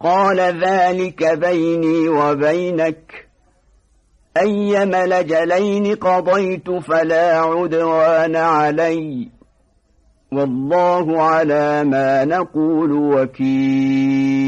قال ذلك بيني وبينك. أيما لجلين قضيت فلا عدوان علي. والله على ما نقول وكيل.